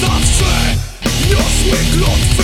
zawsze. Niosły klątwy